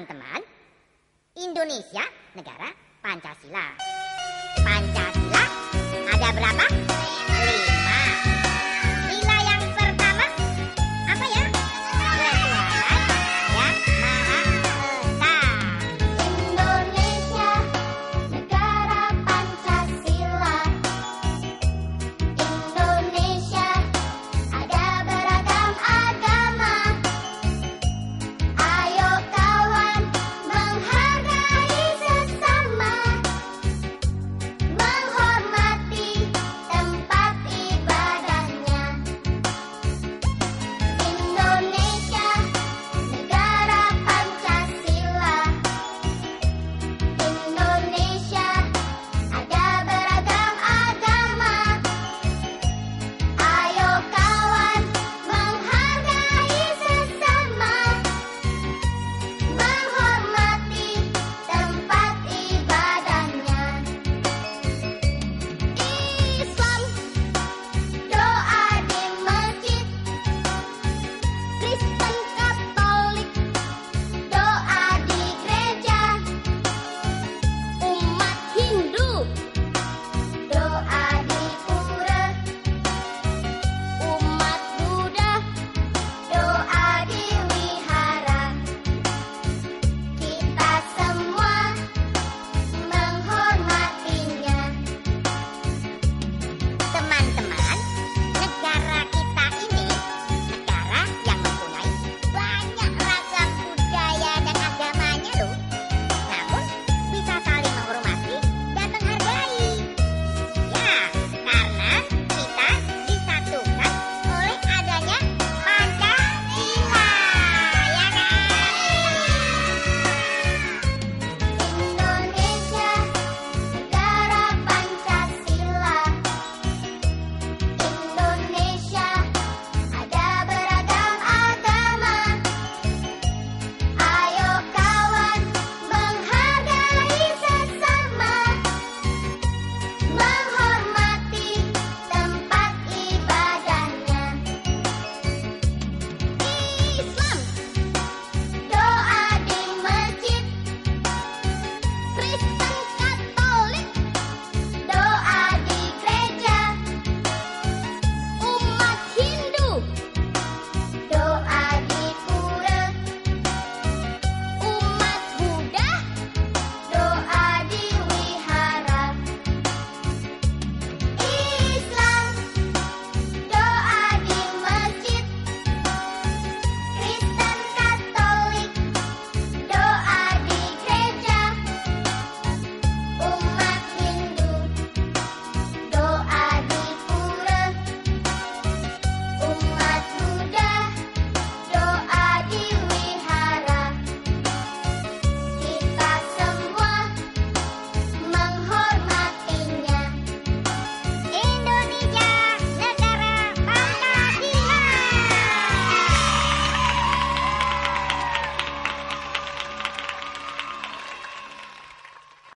teman-teman, Indonesia negara Pancasila. Pancasila ada berapa?